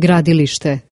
gradilište.